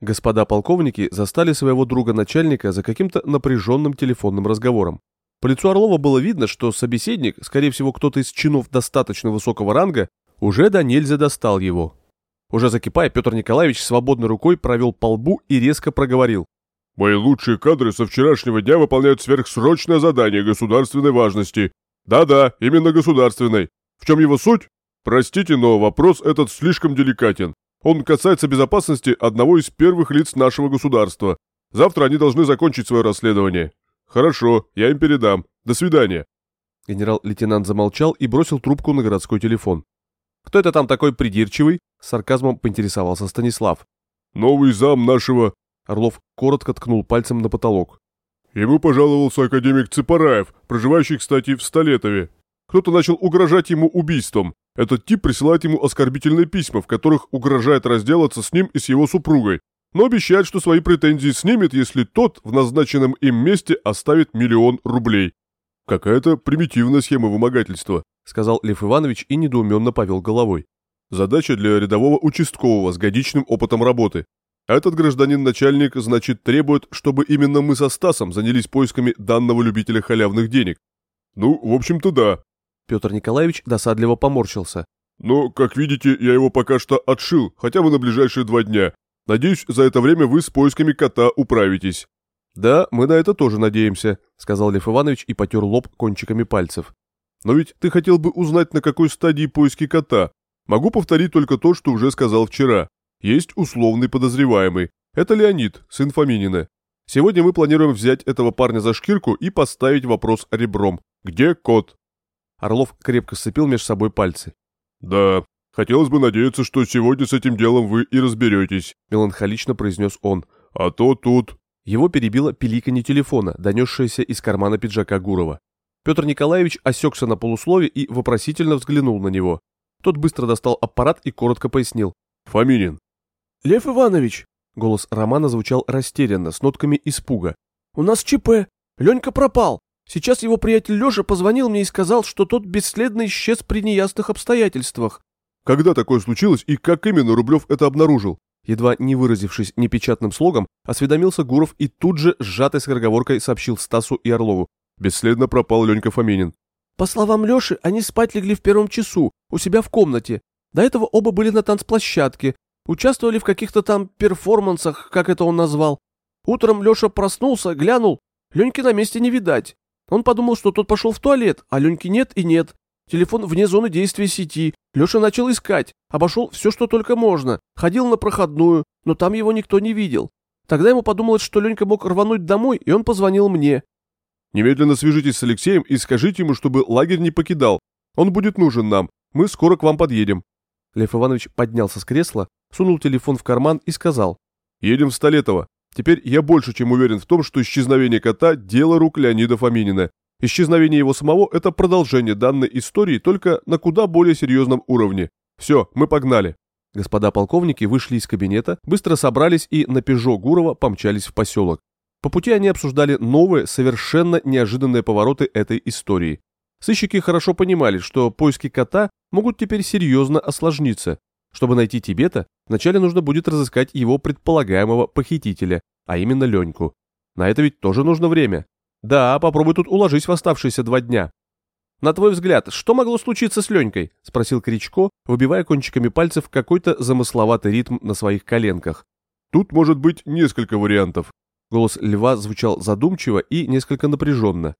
Господа полковники застали своего друга-начальника за каким-то напряженным телефонным разговором. По лицу Орлова было видно, что собеседник, скорее всего кто-то из чинов достаточно высокого ранга, уже до нельзя достал его. Уже закипая, Петр Николаевич свободной рукой провел по лбу и резко проговорил. «Мои лучшие кадры со вчерашнего дня выполняют сверхсрочное задание государственной важности. Да-да, именно государственной. В чем его суть? Простите, но вопрос этот слишком деликатен. Он касается безопасности одного из первых лиц нашего государства. Завтра они должны закончить свое расследование. Хорошо, я им передам. До свидания. Генерал-лейтенант замолчал и бросил трубку на городской телефон. «Кто это там такой придирчивый?» — с сарказмом поинтересовался Станислав. «Новый зам нашего...» Орлов коротко ткнул пальцем на потолок. «Ему пожаловался академик Цепараев, проживающий, кстати, в Столетове. Кто-то начал угрожать ему убийством. Этот тип присылает ему оскорбительные письма, в которых угрожает разделаться с ним и с его супругой, но обещает, что свои претензии снимет, если тот в назначенном им месте оставит миллион рублей. Какая-то примитивная схема вымогательства, сказал Лев Иванович и недоуменно повел головой. Задача для рядового участкового с годичным опытом работы. Этот гражданин-начальник, значит, требует, чтобы именно мы со Стасом занялись поисками данного любителя халявных денег. Ну, в общем-то, да. Петр Николаевич досадливо поморщился. Но, как видите, я его пока что отшил, хотя бы на ближайшие два дня. Надеюсь, за это время вы с поисками кота управитесь». «Да, мы на это тоже надеемся», — сказал Лев Иванович и потер лоб кончиками пальцев. «Но ведь ты хотел бы узнать, на какой стадии поиски кота. Могу повторить только то, что уже сказал вчера. Есть условный подозреваемый. Это Леонид, сын Фоминина. Сегодня мы планируем взять этого парня за шкирку и поставить вопрос ребром. Где кот?» Орлов крепко сцепил между собой пальцы. «Да, хотелось бы надеяться, что сегодня с этим делом вы и разберетесь», — меланхолично произнес он. «А то тут...» Его перебило пиликанье телефона, донесшееся из кармана пиджака Гурова. Петр Николаевич осекся на полуслове и вопросительно взглянул на него. Тот быстро достал аппарат и коротко пояснил. «Фоминин». «Лев Иванович!» Голос Романа звучал растерянно, с нотками испуга. «У нас ЧП. Ленька пропал. Сейчас его приятель Леша позвонил мне и сказал, что тот бесследно исчез при неясных обстоятельствах. Когда такое случилось и как именно Рублев это обнаружил? Едва не выразившись непечатным слогом, осведомился Гуров и тут же, сжатой скороговоркой, сообщил Стасу и Орлову. Бесследно пропал Ленька Фоминин. По словам Леши, они спать легли в первом часу, у себя в комнате. До этого оба были на танцплощадке, участвовали в каких-то там перформансах, как это он назвал. Утром Леша проснулся, глянул, Леньки на месте не видать. Он подумал, что тот пошел в туалет, а Леньки нет и нет. Телефон вне зоны действия сети. Леша начал искать, обошел все, что только можно. Ходил на проходную, но там его никто не видел. Тогда ему подумалось, что Ленька мог рвануть домой, и он позвонил мне. «Немедленно свяжитесь с Алексеем и скажите ему, чтобы лагерь не покидал. Он будет нужен нам. Мы скоро к вам подъедем». Лев Иванович поднялся с кресла, сунул телефон в карман и сказал. «Едем в Столетово. Теперь я больше чем уверен в том, что исчезновение кота – дело рук Леонида Фоминина. Исчезновение его самого – это продолжение данной истории, только на куда более серьезном уровне. Все, мы погнали. Господа полковники вышли из кабинета, быстро собрались и на «Пежо» Гурова помчались в поселок. По пути они обсуждали новые, совершенно неожиданные повороты этой истории. Сыщики хорошо понимали, что поиски кота могут теперь серьезно осложниться. Чтобы найти Тибета, вначале нужно будет разыскать его предполагаемого похитителя, а именно Леньку. На это ведь тоже нужно время. Да, попробуй тут уложись в оставшиеся два дня. «На твой взгляд, что могло случиться с Ленькой?» – спросил Кричко, выбивая кончиками пальцев какой-то замысловатый ритм на своих коленках. «Тут может быть несколько вариантов». Голос Льва звучал задумчиво и несколько напряженно.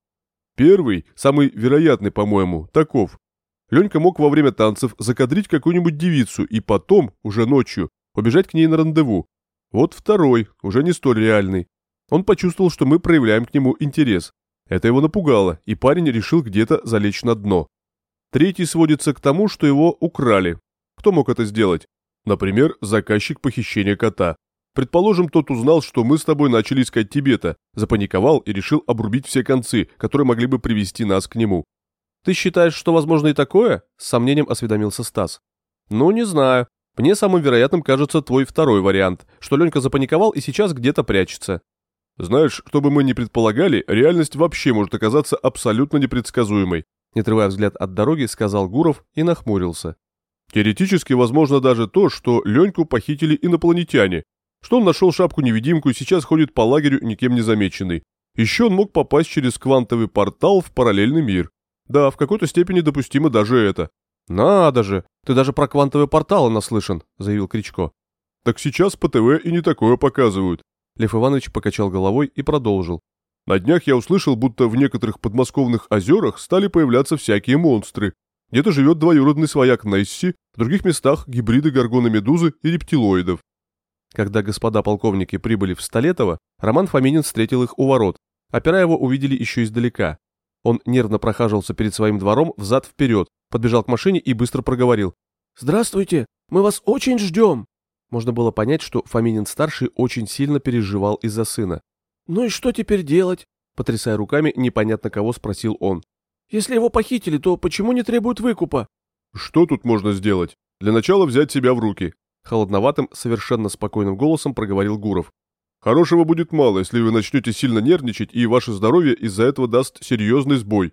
«Первый, самый вероятный, по-моему, таков. Ленька мог во время танцев закадрить какую-нибудь девицу и потом, уже ночью, убежать к ней на рандеву. Вот второй, уже не столь реальный. Он почувствовал, что мы проявляем к нему интерес. Это его напугало, и парень решил где-то залечь на дно. Третий сводится к тому, что его украли. Кто мог это сделать? Например, заказчик похищения кота. Предположим, тот узнал, что мы с тобой начали искать Тибета, запаниковал и решил обрубить все концы, которые могли бы привести нас к нему. «Ты считаешь, что возможно и такое?» — с сомнением осведомился Стас. «Ну, не знаю. Мне самым вероятным кажется твой второй вариант, что Ленька запаниковал и сейчас где-то прячется». «Знаешь, что бы мы ни предполагали, реальность вообще может оказаться абсолютно непредсказуемой», не отрывая взгляд от дороги, сказал Гуров и нахмурился. «Теоретически возможно даже то, что Леньку похитили инопланетяне. что он нашел шапку-невидимку и сейчас ходит по лагерю никем не замеченный. Еще он мог попасть через квантовый портал в параллельный мир. Да, в какой-то степени допустимо даже это. «Надо же! Ты даже про квантовые порталы наслышан», — заявил Кричко. «Так сейчас по ТВ и не такое показывают». Лев Иванович покачал головой и продолжил. «На днях я услышал, будто в некоторых подмосковных озерах стали появляться всякие монстры. Где-то живет двоюродный свояк Несси, в других местах гибриды горгона-медузы и рептилоидов. Когда господа полковники прибыли в Столетово, Роман Фоминин встретил их у ворот. Опера его увидели еще издалека. Он нервно прохаживался перед своим двором взад-вперед, подбежал к машине и быстро проговорил. «Здравствуйте, мы вас очень ждем!» Можно было понять, что Фоминин-старший очень сильно переживал из-за сына. «Ну и что теперь делать?» Потрясая руками, непонятно кого спросил он. «Если его похитили, то почему не требуют выкупа?» «Что тут можно сделать? Для начала взять себя в руки», Холодноватым, совершенно спокойным голосом проговорил Гуров. «Хорошего будет мало, если вы начнете сильно нервничать, и ваше здоровье из-за этого даст серьезный сбой».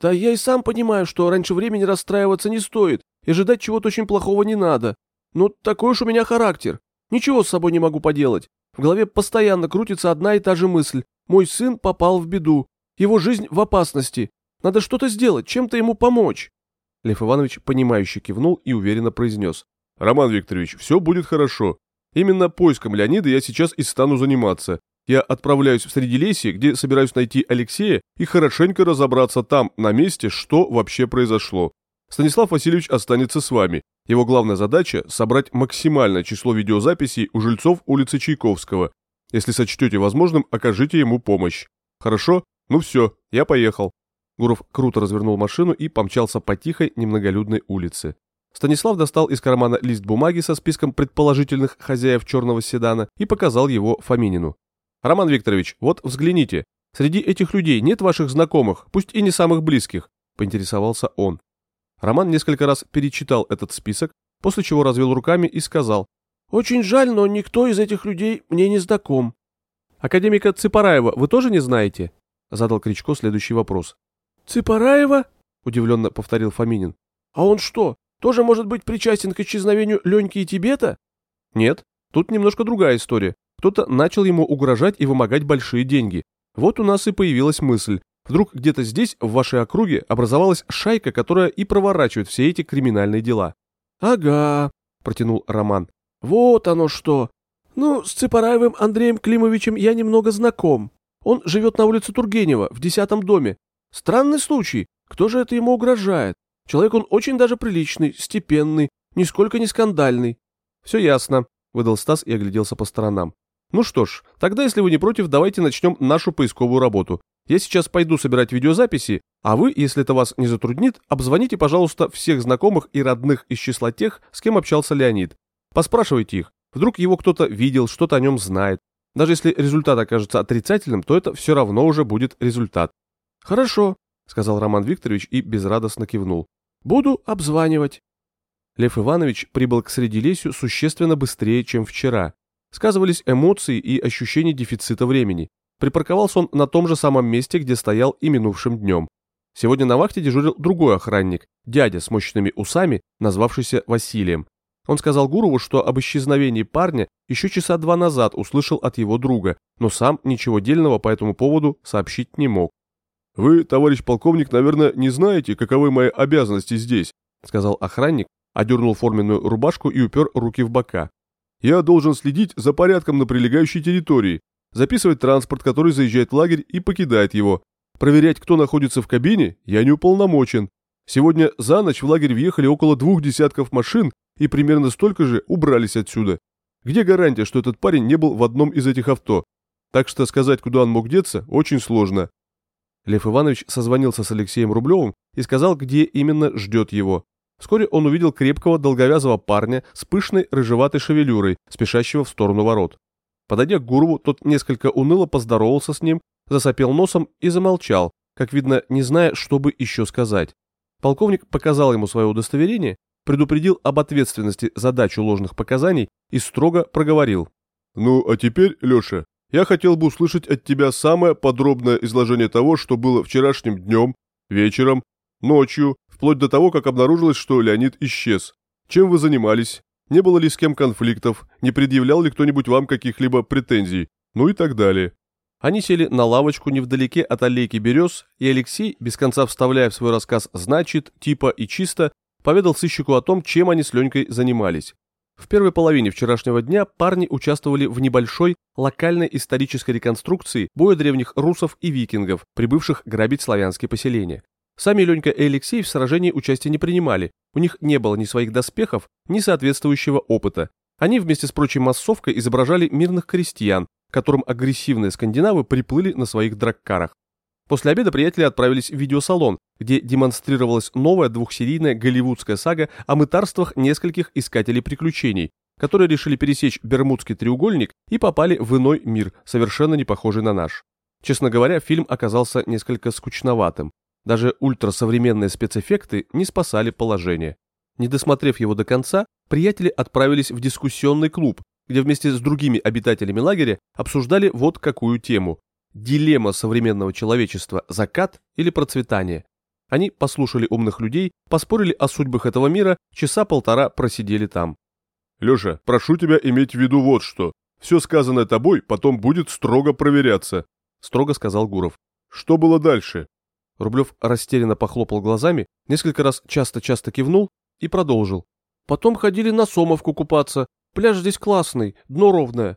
«Да я и сам понимаю, что раньше времени расстраиваться не стоит, и ожидать чего-то очень плохого не надо. Но такой уж у меня характер. Ничего с собой не могу поделать. В голове постоянно крутится одна и та же мысль. Мой сын попал в беду. Его жизнь в опасности. Надо что-то сделать, чем-то ему помочь». Лев Иванович, понимающе кивнул и уверенно произнес. «Роман Викторович, все будет хорошо. Именно поиском Леонида я сейчас и стану заниматься. Я отправляюсь в Средилесье, где собираюсь найти Алексея и хорошенько разобраться там, на месте, что вообще произошло. Станислав Васильевич останется с вами. Его главная задача – собрать максимальное число видеозаписей у жильцов улицы Чайковского. Если сочтете возможным, окажите ему помощь. Хорошо? Ну все, я поехал». Гуров круто развернул машину и помчался по тихой, немноголюдной улице. Станислав достал из кармана лист бумаги со списком предположительных хозяев черного седана и показал его Фоминину. «Роман Викторович, вот взгляните. Среди этих людей нет ваших знакомых, пусть и не самых близких», – поинтересовался он. Роман несколько раз перечитал этот список, после чего развел руками и сказал. «Очень жаль, но никто из этих людей мне не знаком». «Академика Цыпараева вы тоже не знаете?» – задал Кричко следующий вопрос. «Цыпараева?» – удивленно повторил Фоминин. «А он что, тоже может быть причастен к исчезновению Леньки и Тибета? Нет, тут немножко другая история. Кто-то начал ему угрожать и вымогать большие деньги. Вот у нас и появилась мысль. Вдруг где-то здесь, в вашей округе, образовалась шайка, которая и проворачивает все эти криминальные дела. «Ага», — протянул Роман. «Вот оно что. Ну, с Цыпараевым Андреем Климовичем я немного знаком. Он живет на улице Тургенева, в десятом доме. Странный случай. Кто же это ему угрожает? Человек он очень даже приличный, степенный, нисколько не скандальный. Все ясно, выдал Стас и огляделся по сторонам. Ну что ж, тогда, если вы не против, давайте начнем нашу поисковую работу. Я сейчас пойду собирать видеозаписи, а вы, если это вас не затруднит, обзвоните, пожалуйста, всех знакомых и родных из числа тех, с кем общался Леонид. Поспрашивайте их. Вдруг его кто-то видел, что-то о нем знает. Даже если результат окажется отрицательным, то это все равно уже будет результат. Хорошо, сказал Роман Викторович и безрадостно кивнул. Буду обзванивать. Лев Иванович прибыл к Средилесью существенно быстрее, чем вчера. Сказывались эмоции и ощущение дефицита времени. Припарковался он на том же самом месте, где стоял и минувшим днем. Сегодня на вахте дежурил другой охранник, дядя с мощными усами, назвавшийся Василием. Он сказал Гурову, что об исчезновении парня еще часа два назад услышал от его друга, но сам ничего дельного по этому поводу сообщить не мог. «Вы, товарищ полковник, наверное, не знаете, каковы мои обязанности здесь», сказал охранник, одернул форменную рубашку и упер руки в бока. «Я должен следить за порядком на прилегающей территории, записывать транспорт, который заезжает в лагерь и покидает его. Проверять, кто находится в кабине, я не уполномочен. Сегодня за ночь в лагерь въехали около двух десятков машин и примерно столько же убрались отсюда. Где гарантия, что этот парень не был в одном из этих авто? Так что сказать, куда он мог деться, очень сложно. Лев Иванович созвонился с Алексеем Рублевым и сказал, где именно ждет его. Вскоре он увидел крепкого долговязого парня с пышной рыжеватой шевелюрой, спешащего в сторону ворот. Подойдя к Гурову, тот несколько уныло поздоровался с ним, засопел носом и замолчал, как видно, не зная, что бы еще сказать. Полковник показал ему свое удостоверение, предупредил об ответственности за дачу ложных показаний и строго проговорил. «Ну, а теперь, Леша, я хотел бы услышать от тебя самое подробное изложение того, что было вчерашним днем, вечером, ночью, вплоть до того, как обнаружилось, что Леонид исчез. Чем вы занимались? не было ли с кем конфликтов, не предъявлял ли кто-нибудь вам каких-либо претензий, ну и так далее. Они сели на лавочку невдалеке от аллейки берез, и Алексей, без конца вставляя в свой рассказ «значит», «типа» и «чисто», поведал сыщику о том, чем они с Ленькой занимались. В первой половине вчерашнего дня парни участвовали в небольшой локальной исторической реконструкции боя древних русов и викингов, прибывших грабить славянские поселения. Сами Ленька и Алексей в сражении участия не принимали, у них не было ни своих доспехов, ни соответствующего опыта. Они вместе с прочей массовкой изображали мирных крестьян, которым агрессивные скандинавы приплыли на своих драккарах. После обеда приятели отправились в видеосалон, где демонстрировалась новая двухсерийная голливудская сага о мытарствах нескольких искателей приключений, которые решили пересечь Бермудский треугольник и попали в иной мир, совершенно не похожий на наш. Честно говоря, фильм оказался несколько скучноватым. Даже ультрасовременные спецэффекты не спасали положение. Не досмотрев его до конца, приятели отправились в дискуссионный клуб, где вместе с другими обитателями лагеря обсуждали вот какую тему Дилемма современного человечества – закат или процветание. Они послушали умных людей, поспорили о судьбах этого мира, часа полтора просидели там. «Леша, прошу тебя иметь в виду вот что. Все сказанное тобой потом будет строго проверяться», – строго сказал Гуров. «Что было дальше?» Рублев растерянно похлопал глазами, несколько раз часто-часто кивнул и продолжил. «Потом ходили на Сомовку купаться. Пляж здесь классный, дно ровное».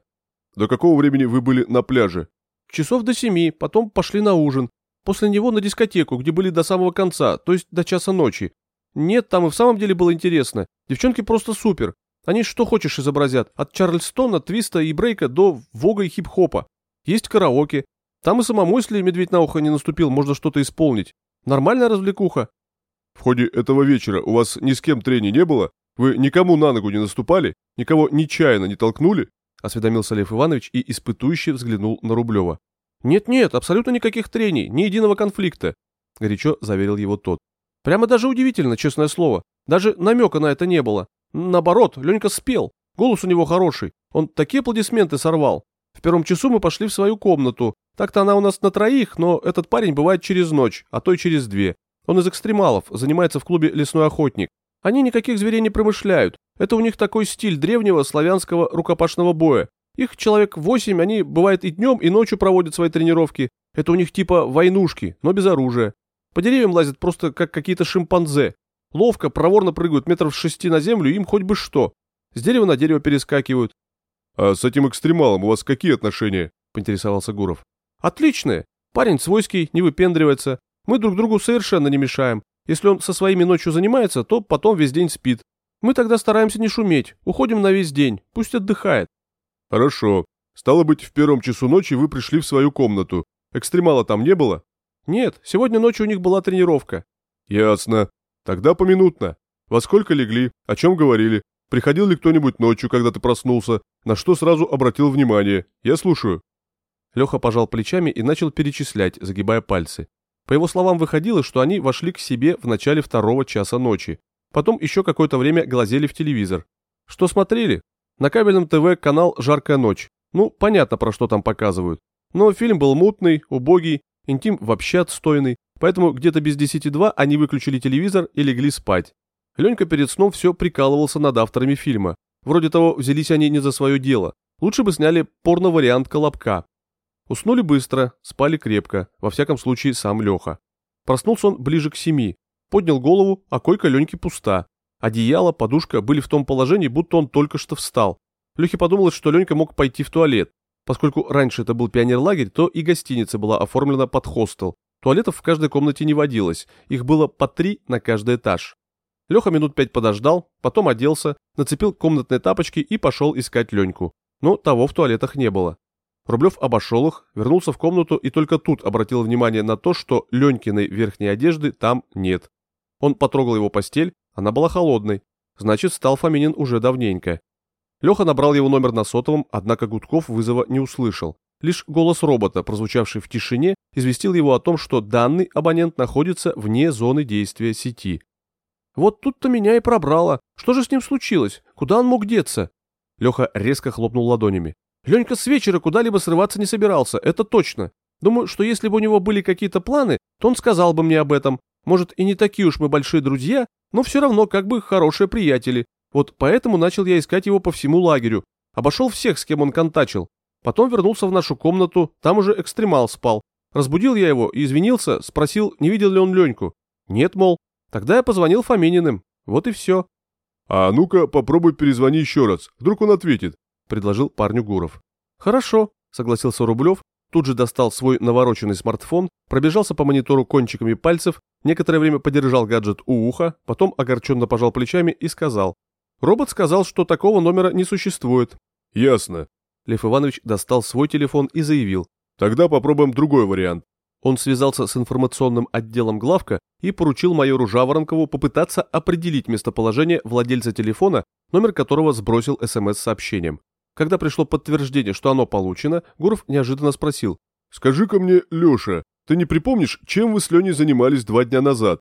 «До какого времени вы были на пляже?» Часов до семи, потом пошли на ужин. После него на дискотеку, где были до самого конца, то есть до часа ночи. Нет, там и в самом деле было интересно. Девчонки просто супер. Они что хочешь изобразят, от Чарльстона, твиста и брейка до вога и хип-хопа. Есть караоке. Там и самому, если медведь на ухо не наступил, можно что-то исполнить. Нормальная развлекуха. В ходе этого вечера у вас ни с кем трений не было? Вы никому на ногу не наступали? Никого нечаянно не толкнули? — осведомился Лев Иванович и испытующе взглянул на Рублева. «Нет-нет, абсолютно никаких трений, ни единого конфликта», — горячо заверил его тот. «Прямо даже удивительно, честное слово. Даже намека на это не было. Наоборот, Ленька спел. Голос у него хороший. Он такие аплодисменты сорвал. В первом часу мы пошли в свою комнату. Так-то она у нас на троих, но этот парень бывает через ночь, а то и через две. Он из экстремалов, занимается в клубе «Лесной охотник». Они никаких зверей не промышляют. Это у них такой стиль древнего славянского рукопашного боя. Их человек восемь, они, бывает, и днем, и ночью проводят свои тренировки. Это у них типа войнушки, но без оружия. По деревьям лазят просто как какие-то шимпанзе. Ловко, проворно прыгают метров шести на землю, им хоть бы что. С дерева на дерево перескакивают. «А с этим экстремалом у вас какие отношения?» – поинтересовался Гуров. «Отличные. Парень свойский, не выпендривается. Мы друг другу совершенно не мешаем. Если он со своими ночью занимается, то потом весь день спит. Мы тогда стараемся не шуметь, уходим на весь день, пусть отдыхает. Хорошо. Стало быть, в первом часу ночи вы пришли в свою комнату. Экстремала там не было? Нет, сегодня ночью у них была тренировка. Ясно. Тогда поминутно. Во сколько легли? О чем говорили? Приходил ли кто-нибудь ночью, когда ты проснулся? На что сразу обратил внимание? Я слушаю. Леха пожал плечами и начал перечислять, загибая пальцы. По его словам, выходило, что они вошли к себе в начале второго часа ночи. Потом еще какое-то время глазели в телевизор. Что смотрели? На кабельном ТВ канал «Жаркая ночь». Ну, понятно, про что там показывают. Но фильм был мутный, убогий, интим вообще отстойный, поэтому где-то без десяти два они выключили телевизор и легли спать. Ленька перед сном все прикалывался над авторами фильма. Вроде того, взялись они не за свое дело. Лучше бы сняли порно-вариант «Колобка». Уснули быстро, спали крепко, во всяком случае сам Леха. Проснулся он ближе к семи, поднял голову, а койка Леньки пуста. Одеяло, подушка были в том положении, будто он только что встал. Лехе подумалось, что Ленька мог пойти в туалет. Поскольку раньше это был пионерлагерь, то и гостиница была оформлена под хостел. Туалетов в каждой комнате не водилось, их было по три на каждый этаж. Леха минут пять подождал, потом оделся, нацепил комнатные тапочки и пошел искать Леньку. Но того в туалетах не было. Рублев обошел их, вернулся в комнату и только тут обратил внимание на то, что Ленькиной верхней одежды там нет. Он потрогал его постель, она была холодной. Значит, стал Фоминин уже давненько. Леха набрал его номер на сотовом, однако Гудков вызова не услышал. Лишь голос робота, прозвучавший в тишине, известил его о том, что данный абонент находится вне зоны действия сети. «Вот тут-то меня и пробрало. Что же с ним случилось? Куда он мог деться?» Леха резко хлопнул ладонями. Ленька с вечера куда-либо срываться не собирался, это точно. Думаю, что если бы у него были какие-то планы, то он сказал бы мне об этом. Может, и не такие уж мы большие друзья, но все равно как бы хорошие приятели. Вот поэтому начал я искать его по всему лагерю. Обошел всех, с кем он контачил. Потом вернулся в нашу комнату, там уже экстремал спал. Разбудил я его и извинился, спросил, не видел ли он Леньку. Нет, мол. Тогда я позвонил Фомининым. Вот и все. «А ну-ка, попробуй перезвони еще раз, вдруг он ответит», — предложил парню Гуров. «Хорошо», — согласился Рублев, тут же достал свой навороченный смартфон, пробежался по монитору кончиками пальцев, некоторое время подержал гаджет у уха, потом огорченно пожал плечами и сказал. «Робот сказал, что такого номера не существует». «Ясно». Лев Иванович достал свой телефон и заявил. «Тогда попробуем другой вариант. Он связался с информационным отделом главка и поручил майору Жаворонкову попытаться определить местоположение владельца телефона, номер которого сбросил СМС-сообщением. Когда пришло подтверждение, что оно получено, Гуров неожиданно спросил. «Скажи-ка мне, Леша, ты не припомнишь, чем вы с Леней занимались два дня назад?»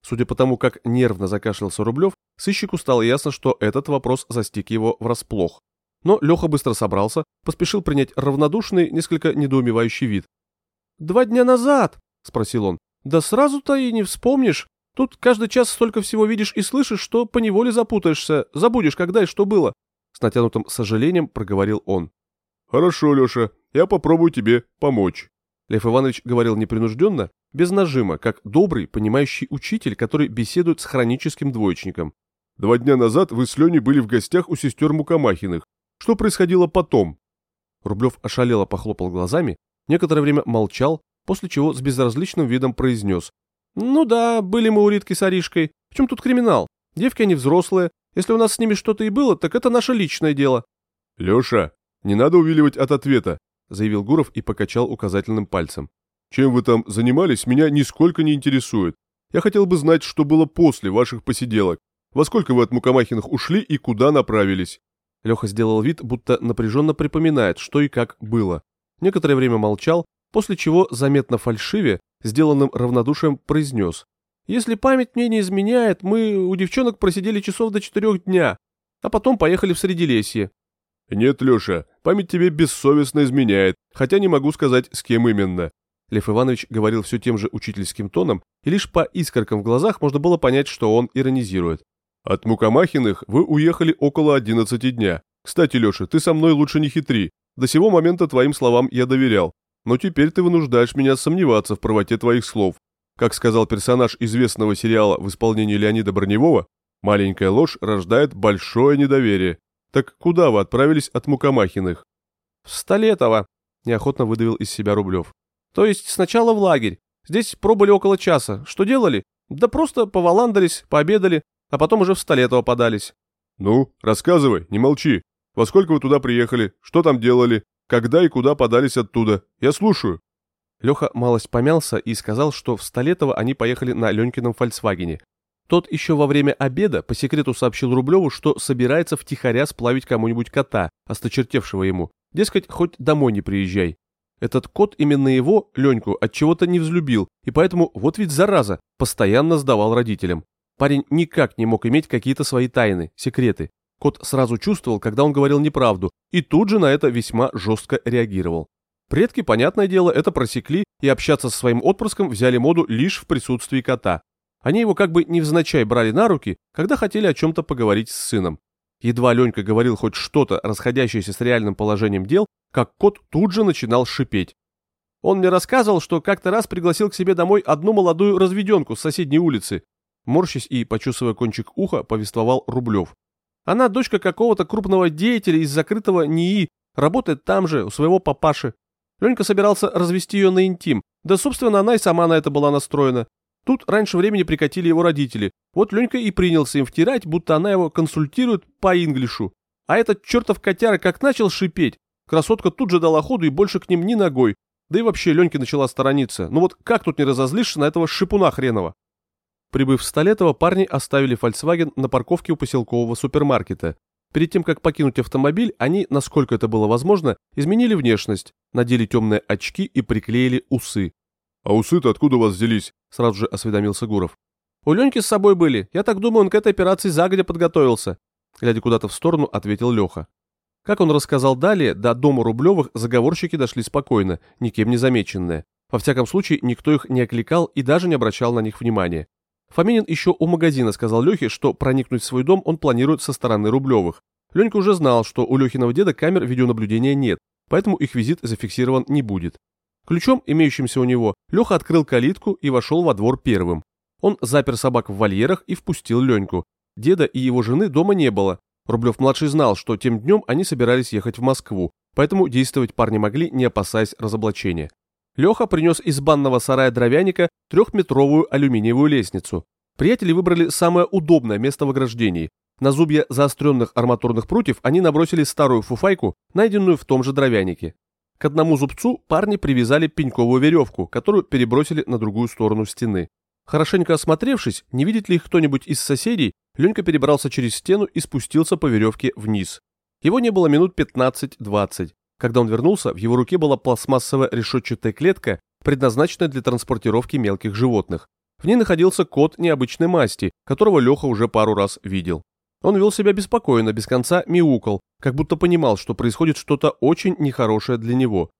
Судя по тому, как нервно закашлялся Рублев, сыщику стало ясно, что этот вопрос застиг его врасплох. Но Леха быстро собрался, поспешил принять равнодушный, несколько недоумевающий вид. «Два дня назад?» — спросил он. «Да сразу-то и не вспомнишь. Тут каждый час столько всего видишь и слышишь, что поневоле запутаешься, забудешь, когда и что было». С натянутым сожалением проговорил он. «Хорошо, Леша, я попробую тебе помочь». Лев Иванович говорил непринужденно, без нажима, как добрый, понимающий учитель, который беседует с хроническим двоечником. «Два дня назад вы с Леней были в гостях у сестер Мукомахиных. Что происходило потом?» Рублев ошалело похлопал глазами, некоторое время молчал, после чего с безразличным видом произнес. «Ну да, были мы у Ритки с Аришкой. В чем тут криминал? Девки они взрослые. Если у нас с ними что-то и было, так это наше личное дело». «Леша, не надо увиливать от ответа», — заявил Гуров и покачал указательным пальцем. «Чем вы там занимались, меня нисколько не интересует. Я хотел бы знать, что было после ваших посиделок. Во сколько вы от Мукомахиных ушли и куда направились?» Леха сделал вид, будто напряженно припоминает, что и как было. Некоторое время молчал, после чего, заметно фальшиве, сделанным равнодушием, произнес. «Если память мне не изменяет, мы у девчонок просидели часов до четырех дня, а потом поехали в Средилесье». «Нет, Леша, память тебе бессовестно изменяет, хотя не могу сказать, с кем именно». Лев Иванович говорил все тем же учительским тоном, и лишь по искоркам в глазах можно было понять, что он иронизирует. «От Мукомахиных вы уехали около одиннадцати дня. Кстати, Леша, ты со мной лучше не хитри. До сего момента твоим словам я доверял, но теперь ты вынуждаешь меня сомневаться в правоте твоих слов. Как сказал персонаж известного сериала в исполнении Леонида Броневого, маленькая ложь рождает большое недоверие. Так куда вы отправились от Мукомахиных? В Столетово, неохотно выдавил из себя Рублев. То есть сначала в лагерь. Здесь пробыли около часа. Что делали? Да просто поваландались, пообедали, а потом уже в Столетово подались. Ну, рассказывай, не молчи. Во сколько вы туда приехали? Что там делали? Когда и куда подались оттуда? Я слушаю». Леха малость помялся и сказал, что в Столетово они поехали на Ленькином «Фольксвагене». Тот еще во время обеда по секрету сообщил Рублеву, что собирается втихаря сплавить кому-нибудь кота, осточертевшего ему. Дескать, хоть домой не приезжай. Этот кот именно его, Леньку, от чего-то не взлюбил, и поэтому, вот ведь зараза, постоянно сдавал родителям. Парень никак не мог иметь какие-то свои тайны, секреты. Кот сразу чувствовал, когда он говорил неправду, и тут же на это весьма жестко реагировал. Предки, понятное дело, это просекли и общаться со своим отпрыском взяли моду лишь в присутствии кота. Они его как бы невзначай брали на руки, когда хотели о чем-то поговорить с сыном. Едва Ленька говорил хоть что-то, расходящееся с реальным положением дел, как кот тут же начинал шипеть. Он мне рассказывал, что как-то раз пригласил к себе домой одну молодую разведенку с соседней улицы. Морщась и почесывая кончик уха, повествовал Рублев. Она дочка какого-то крупного деятеля из закрытого НИИ, работает там же, у своего папаши. Ленька собирался развести ее на интим, да, собственно, она и сама на это была настроена. Тут раньше времени прикатили его родители. Вот Ленька и принялся им втирать, будто она его консультирует по инглишу. А этот чертов котяра как начал шипеть. Красотка тут же дала ходу и больше к ним ни ногой. Да и вообще Ленька начала сторониться. Ну вот как тут не разозлишься на этого шипуна хренова? Прибыв в Столетово, парни оставили Volkswagen на парковке у поселкового супермаркета. Перед тем, как покинуть автомобиль, они, насколько это было возможно, изменили внешность, надели темные очки и приклеили усы. «А усы-то откуда у вас взялись?» – сразу же осведомился Гуров. «У Леньки с собой были. Я так думаю, он к этой операции загодя подготовился», – глядя куда-то в сторону, ответил Леха. Как он рассказал далее, до дома Рублевых заговорщики дошли спокойно, никем не замеченные. Во всяком случае, никто их не окликал и даже не обращал на них внимания. Фоминин еще у магазина сказал Лехе, что проникнуть в свой дом он планирует со стороны Рублевых. Ленька уже знал, что у Лехиного деда камер видеонаблюдения нет, поэтому их визит зафиксирован не будет. Ключом, имеющимся у него, Леха открыл калитку и вошел во двор первым. Он запер собак в вольерах и впустил Леньку. Деда и его жены дома не было. Рублев-младший знал, что тем днем они собирались ехать в Москву, поэтому действовать парни могли, не опасаясь разоблачения. Леха принес из банного сарая дровяника трехметровую алюминиевую лестницу. Приятели выбрали самое удобное место в ограждении. На зубья заостренных арматурных прутьев они набросили старую фуфайку, найденную в том же дровянике. К одному зубцу парни привязали пеньковую веревку, которую перебросили на другую сторону стены. Хорошенько осмотревшись, не видит ли их кто-нибудь из соседей, Ленька перебрался через стену и спустился по веревке вниз. Его не было минут 15-20. Когда он вернулся, в его руке была пластмассовая решетчатая клетка, предназначенная для транспортировки мелких животных. В ней находился кот необычной масти, которого Леха уже пару раз видел. Он вел себя беспокойно, без конца мяукал, как будто понимал, что происходит что-то очень нехорошее для него.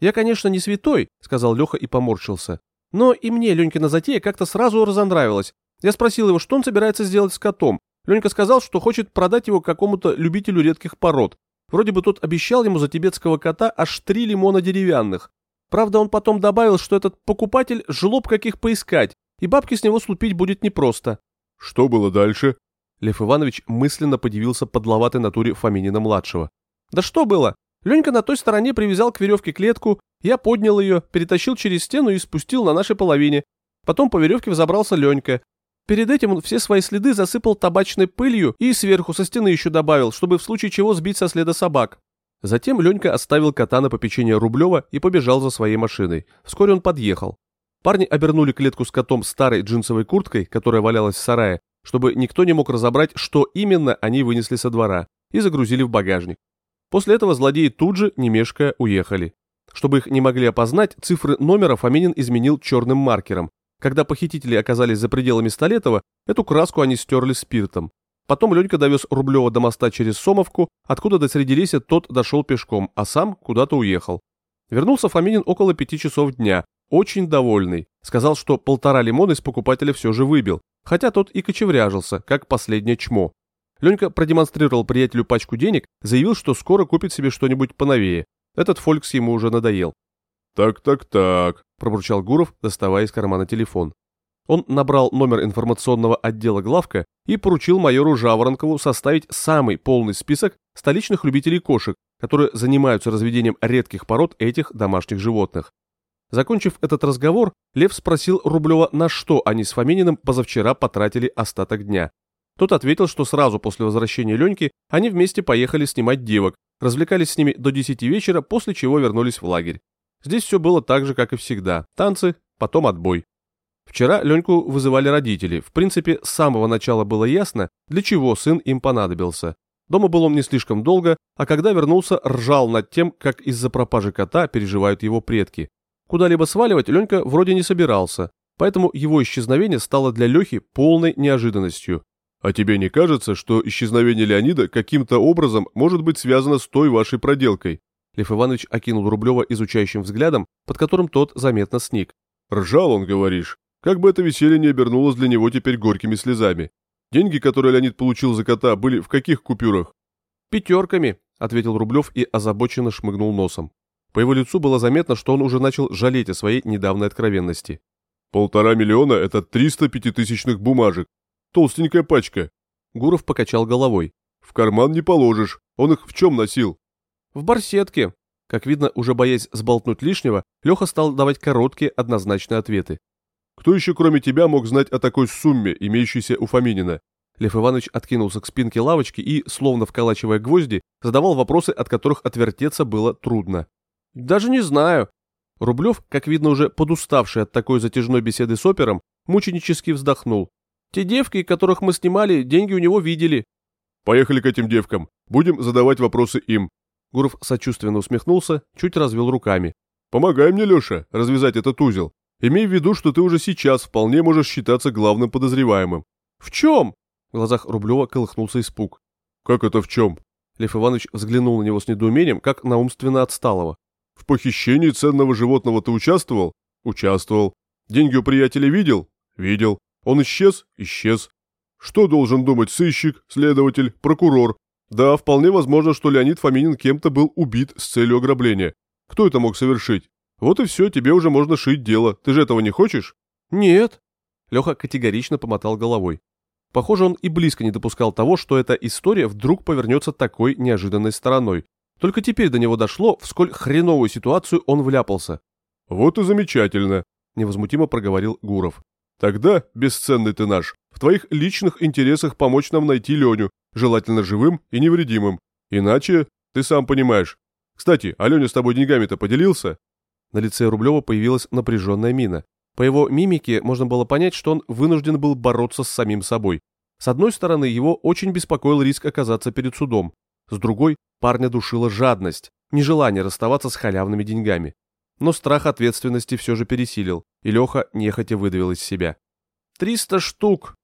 «Я, конечно, не святой», — сказал Леха и поморщился. «Но и мне Ленькина затея как-то сразу разонравилась. Я спросил его, что он собирается сделать с котом. Ленька сказал, что хочет продать его какому-то любителю редких пород. Вроде бы тот обещал ему за тибетского кота аж три лимона деревянных. Правда, он потом добавил, что этот покупатель жлоб каких поискать, и бабки с него слупить будет непросто. Что было дальше? Лев Иванович мысленно подивился подловатой натуре Фоминина-младшего. «Да что было? Ленька на той стороне привязал к веревке клетку, я поднял ее, перетащил через стену и спустил на нашей половине. Потом по веревке взобрался Ленька. Перед этим он все свои следы засыпал табачной пылью и сверху со стены еще добавил, чтобы в случае чего сбить со следа собак. Затем Ленька оставил кота на попечение Рублева и побежал за своей машиной. Вскоре он подъехал. Парни обернули клетку с котом старой джинсовой курткой, которая валялась в сарае, чтобы никто не мог разобрать, что именно они вынесли со двора, и загрузили в багажник. После этого злодеи тут же, не мешкая, уехали. Чтобы их не могли опознать, цифры номера Фоминин изменил черным маркером. Когда похитители оказались за пределами Столетова, эту краску они стерли спиртом. Потом Ленька довез Рублева до моста через Сомовку, откуда до Средилесья тот дошел пешком, а сам куда-то уехал. Вернулся Фоминин около пяти часов дня, очень довольный. Сказал, что полтора лимона из покупателя все же выбил, хотя тот и кочевряжился, как последнее чмо. Ленька продемонстрировал приятелю пачку денег, заявил, что скоро купит себе что-нибудь поновее. Этот фолькс ему уже надоел. «Так-так-так», – пробурчал Гуров, доставая из кармана телефон. Он набрал номер информационного отдела главка и поручил майору Жаворонкову составить самый полный список столичных любителей кошек, которые занимаются разведением редких пород этих домашних животных. Закончив этот разговор, Лев спросил Рублева, на что они с Фомининым позавчера потратили остаток дня. Тот ответил, что сразу после возвращения Леньки они вместе поехали снимать девок, развлекались с ними до 10 вечера, после чего вернулись в лагерь. Здесь все было так же, как и всегда. Танцы, потом отбой. Вчера Леньку вызывали родители. В принципе, с самого начала было ясно, для чего сын им понадобился. Дома был он не слишком долго, а когда вернулся, ржал над тем, как из-за пропажи кота переживают его предки. Куда-либо сваливать Ленька вроде не собирался, поэтому его исчезновение стало для Лехи полной неожиданностью. «А тебе не кажется, что исчезновение Леонида каким-то образом может быть связано с той вашей проделкой?» Лев Иванович окинул Рублева изучающим взглядом, под которым тот заметно сник. «Ржал он, говоришь? Как бы это веселье не обернулось для него теперь горькими слезами. Деньги, которые Леонид получил за кота, были в каких купюрах?» «Пятерками», — ответил Рублев и озабоченно шмыгнул носом. По его лицу было заметно, что он уже начал жалеть о своей недавней откровенности. «Полтора миллиона – это триста пятитысячных бумажек. Толстенькая пачка». Гуров покачал головой. «В карман не положишь. Он их в чем носил?» «В барсетке». Как видно, уже боясь сболтнуть лишнего, Леха стал давать короткие однозначные ответы. «Кто еще кроме тебя мог знать о такой сумме, имеющейся у Фоминина?» Лев Иванович откинулся к спинке лавочки и, словно вколачивая гвозди, задавал вопросы, от которых отвертеться было трудно. Даже не знаю. Рублев, как видно уже подуставший от такой затяжной беседы с опером, мученически вздохнул. Те девки, которых мы снимали, деньги у него видели. Поехали к этим девкам. Будем задавать вопросы им. Гуров сочувственно усмехнулся, чуть развел руками. Помогай мне, Леша, развязать этот узел. Имей в виду, что ты уже сейчас вполне можешь считаться главным подозреваемым. В чем? В глазах Рублева колыхнулся испуг. Как это в чем? Лев Иванович взглянул на него с недоумением, как на умственно отсталого. В похищении ценного животного ты участвовал? Участвовал. Деньги у приятеля видел? Видел. Он исчез? Исчез. Что должен думать сыщик, следователь, прокурор? Да, вполне возможно, что Леонид Фоминин кем-то был убит с целью ограбления. Кто это мог совершить? Вот и все, тебе уже можно шить дело. Ты же этого не хочешь? Нет. Леха категорично помотал головой. Похоже, он и близко не допускал того, что эта история вдруг повернется такой неожиданной стороной. Только теперь до него дошло, в сколь хреновую ситуацию он вляпался. «Вот и замечательно», — невозмутимо проговорил Гуров. «Тогда, бесценный ты наш, в твоих личных интересах помочь нам найти Леню, желательно живым и невредимым. Иначе, ты сам понимаешь. Кстати, а Леня с тобой деньгами-то поделился?» На лице Рублева появилась напряженная мина. По его мимике можно было понять, что он вынужден был бороться с самим собой. С одной стороны, его очень беспокоил риск оказаться перед судом. С другой, парня душила жадность, нежелание расставаться с халявными деньгами. Но страх ответственности все же пересилил, и Леха нехотя выдавил из себя. «Триста штук!»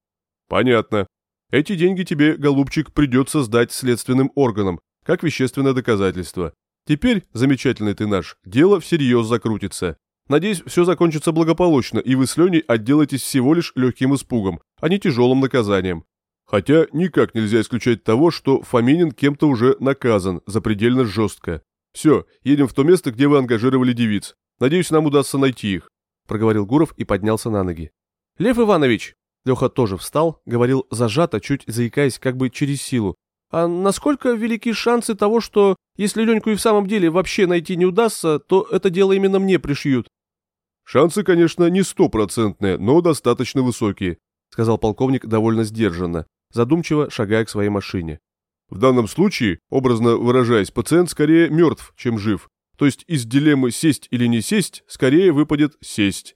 «Понятно. Эти деньги тебе, голубчик, придется сдать следственным органам, как вещественное доказательство. Теперь, замечательный ты наш, дело всерьез закрутится. Надеюсь, все закончится благополучно, и вы с Леней отделаетесь всего лишь легким испугом, а не тяжелым наказанием. Хотя никак нельзя исключать того, что Фоминин кем-то уже наказан, запредельно жестко. Все, едем в то место, где вы ангажировали девиц. Надеюсь, нам удастся найти их», — проговорил Гуров и поднялся на ноги. «Лев Иванович!» Леха тоже встал, говорил зажато, чуть заикаясь как бы через силу. «А насколько велики шансы того, что, если Леньку и в самом деле вообще найти не удастся, то это дело именно мне пришьют?» «Шансы, конечно, не стопроцентные, но достаточно высокие», сказал полковник довольно сдержанно, задумчиво шагая к своей машине. «В данном случае, образно выражаясь, пациент скорее мертв, чем жив. То есть из дилеммы сесть или не сесть, скорее выпадет сесть».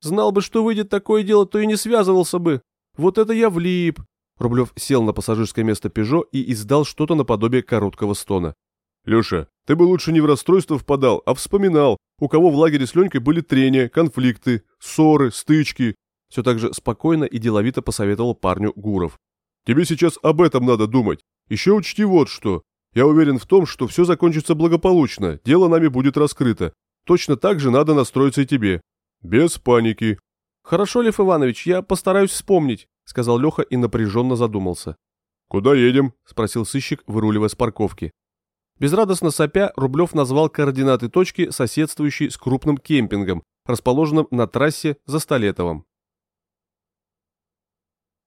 «Знал бы, что выйдет такое дело, то и не связывался бы. Вот это я влип». Рублев сел на пассажирское место «Пежо» и издал что-то наподобие короткого стона. «Леша, ты бы лучше не в расстройство впадал, а вспоминал, у кого в лагере с Ленькой были трения, конфликты, ссоры, стычки. Все так же спокойно и деловито посоветовал парню Гуров. Тебе сейчас об этом надо думать. Еще учти вот что. Я уверен в том, что все закончится благополучно, дело нами будет раскрыто. Точно так же надо настроиться и тебе. Без паники. Хорошо, Лев Иванович, я постараюсь вспомнить, сказал Леха и напряженно задумался. Куда едем? спросил сыщик, выруливая с парковки. Безрадостно сопя, Рублев назвал координаты точки, соседствующей с крупным кемпингом, расположенным на трассе за Столетовым.